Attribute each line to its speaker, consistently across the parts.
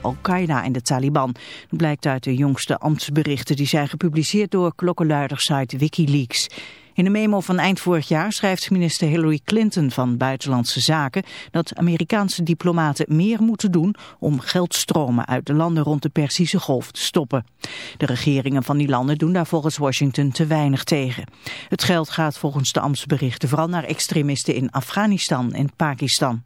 Speaker 1: Al-Qaeda en de Taliban. Dat blijkt uit de jongste ambtsberichten die zijn gepubliceerd door klokkenluidersite Wikileaks. In een memo van eind vorig jaar schrijft minister Hillary Clinton van Buitenlandse Zaken dat Amerikaanse diplomaten meer moeten doen om geldstromen uit de landen rond de Persische Golf te stoppen. De regeringen van die landen doen daar volgens Washington te weinig tegen. Het geld gaat volgens de ambtsberichten vooral naar extremisten in Afghanistan en Pakistan.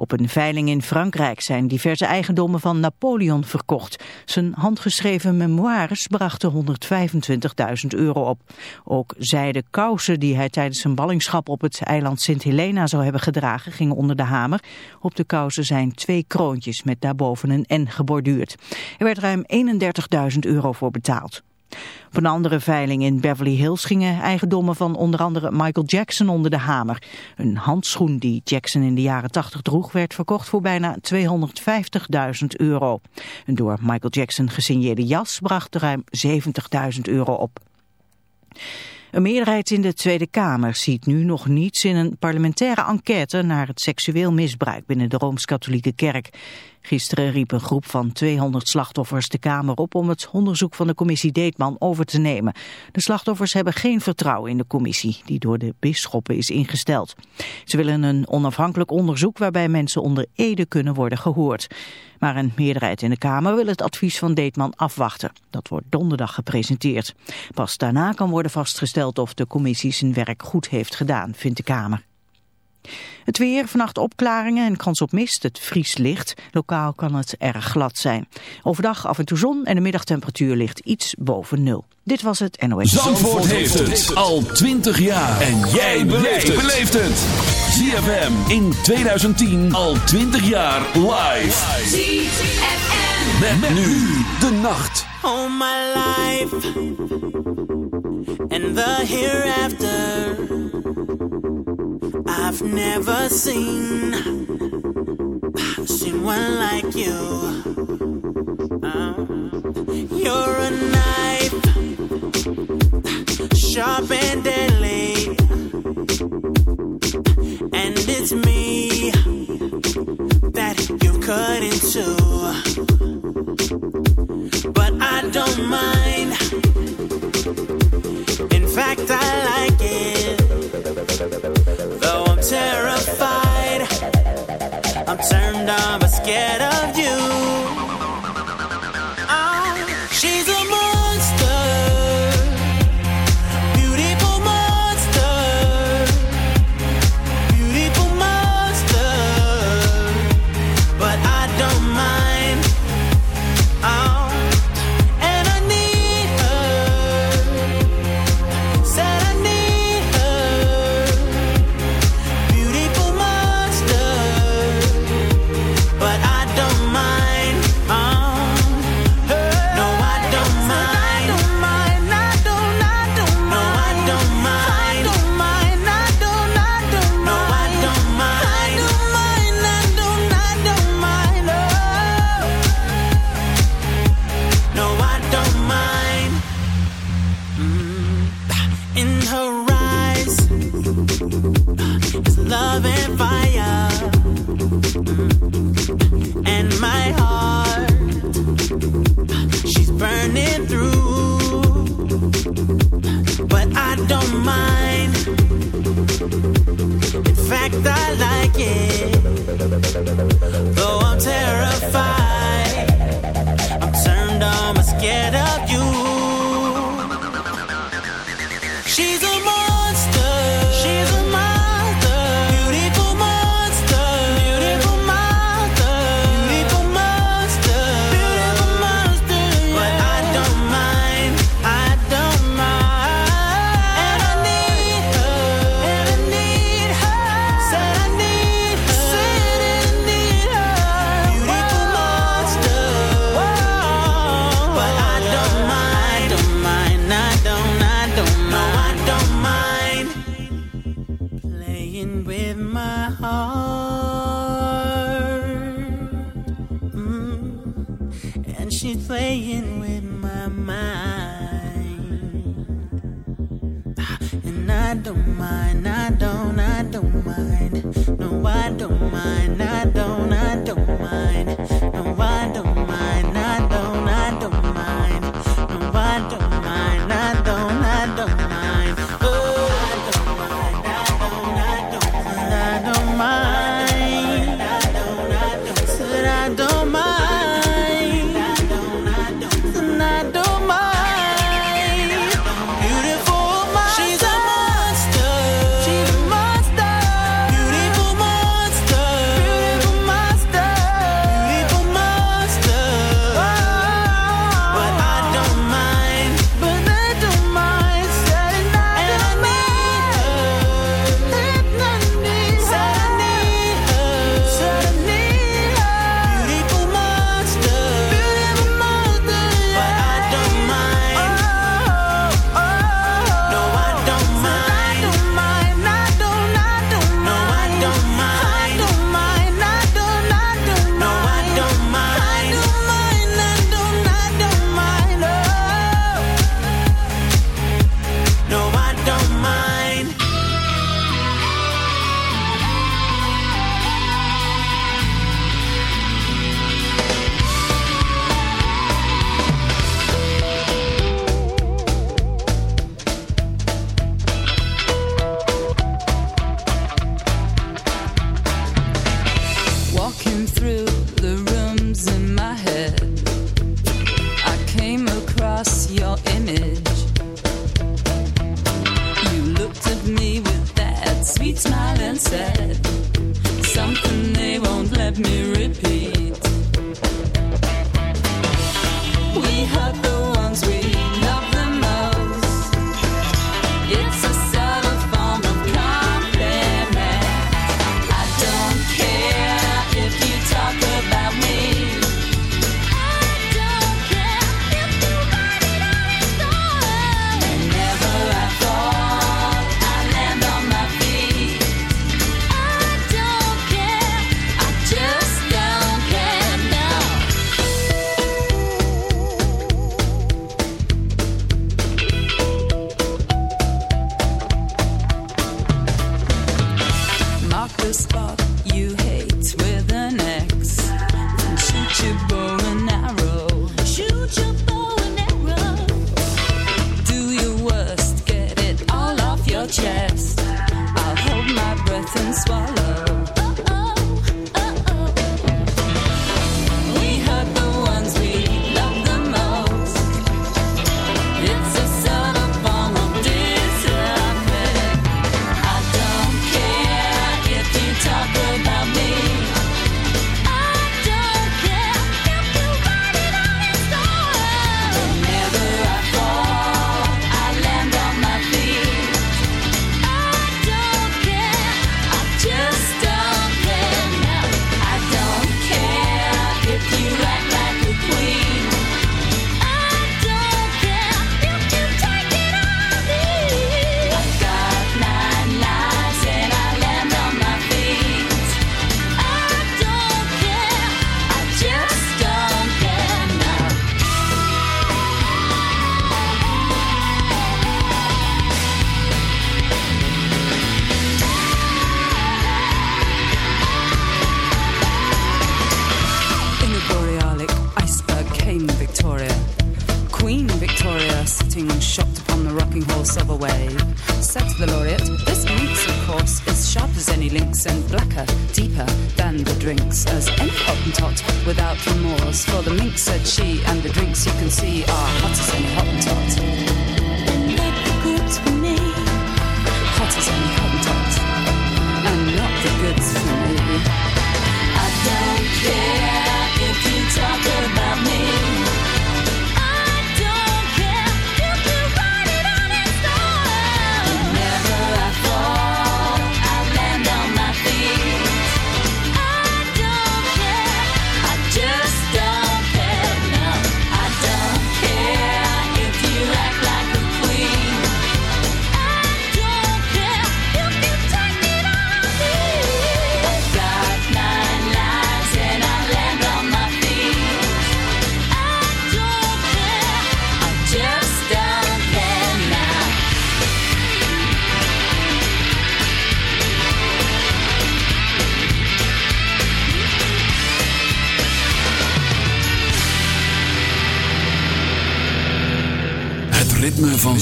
Speaker 1: Op een veiling in Frankrijk zijn diverse eigendommen van Napoleon verkocht. Zijn handgeschreven memoires brachten 125.000 euro op. Ook zijde kousen die hij tijdens zijn ballingschap op het eiland Sint Helena zou hebben gedragen gingen onder de hamer. Op de kousen zijn twee kroontjes met daarboven een N geborduurd. Er werd ruim 31.000 euro voor betaald. Op een andere veiling in Beverly Hills gingen eigendommen van onder andere Michael Jackson onder de hamer. Een handschoen die Jackson in de jaren 80 droeg werd verkocht voor bijna 250.000 euro. Een door Michael Jackson gesigneerde jas bracht ruim 70.000 euro op. Een meerderheid in de Tweede Kamer ziet nu nog niets in een parlementaire enquête naar het seksueel misbruik binnen de Rooms-Katholieke Kerk. Gisteren riep een groep van 200 slachtoffers de Kamer op om het onderzoek van de commissie Deetman over te nemen. De slachtoffers hebben geen vertrouwen in de commissie die door de bisschoppen is ingesteld. Ze willen een onafhankelijk onderzoek waarbij mensen onder ede kunnen worden gehoord. Maar een meerderheid in de Kamer wil het advies van Deetman afwachten. Dat wordt donderdag gepresenteerd. Pas daarna kan worden vastgesteld of de commissie zijn werk goed heeft gedaan, vindt de Kamer. Het weer, vannacht opklaringen en kans op mist. Het vries licht. Lokaal kan het erg glad zijn. Overdag af en toe zon en de middagtemperatuur ligt iets boven nul. Dit was het NOS.
Speaker 2: Zandvoort, Zandvoort heeft het al 20 jaar. En jij beleeft het. ZFM in 2010 al 20 jaar live. ZFM. Met, nu de nacht.
Speaker 3: All my life. And the hereafter. I've never seen seen one like you. Uh, you're a knife, sharp and deadly, and it's me that you cut into. But I don't mind. In fact, I like it I'm scared of you.
Speaker 4: my heart. She's burning through, but I don't mind. In fact, I like it.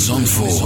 Speaker 4: Zandvoort.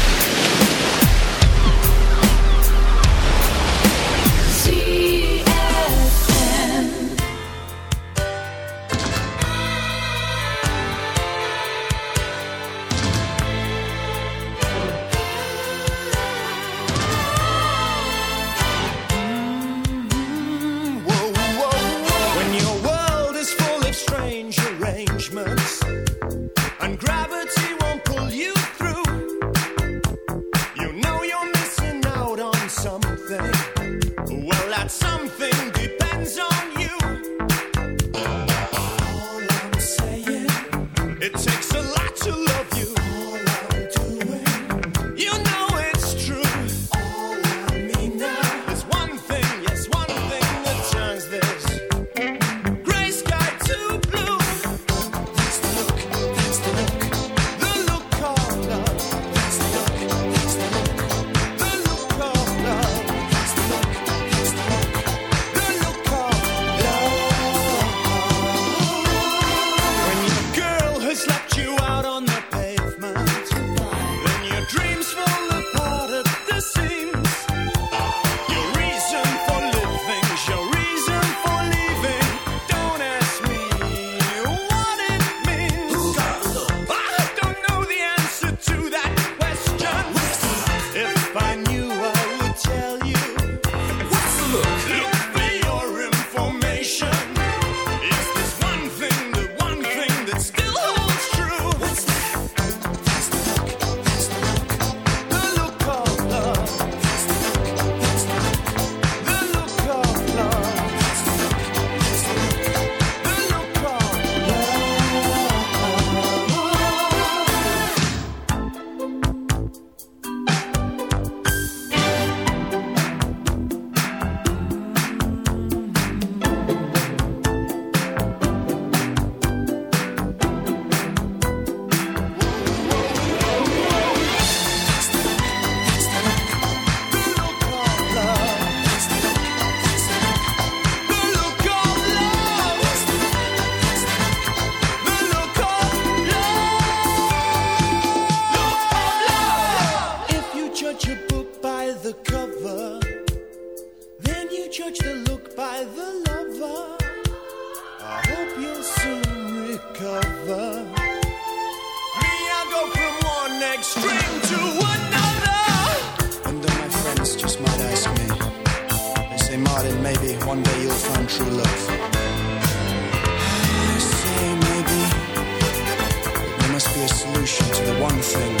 Speaker 5: cover. Me, I go from one extreme to another. And then my friends just might ask me. They say, Martin, maybe one day you'll find true love. I say, maybe there must be a solution to the one thing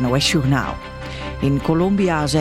Speaker 1: NOS Journaal. In Colombia zijn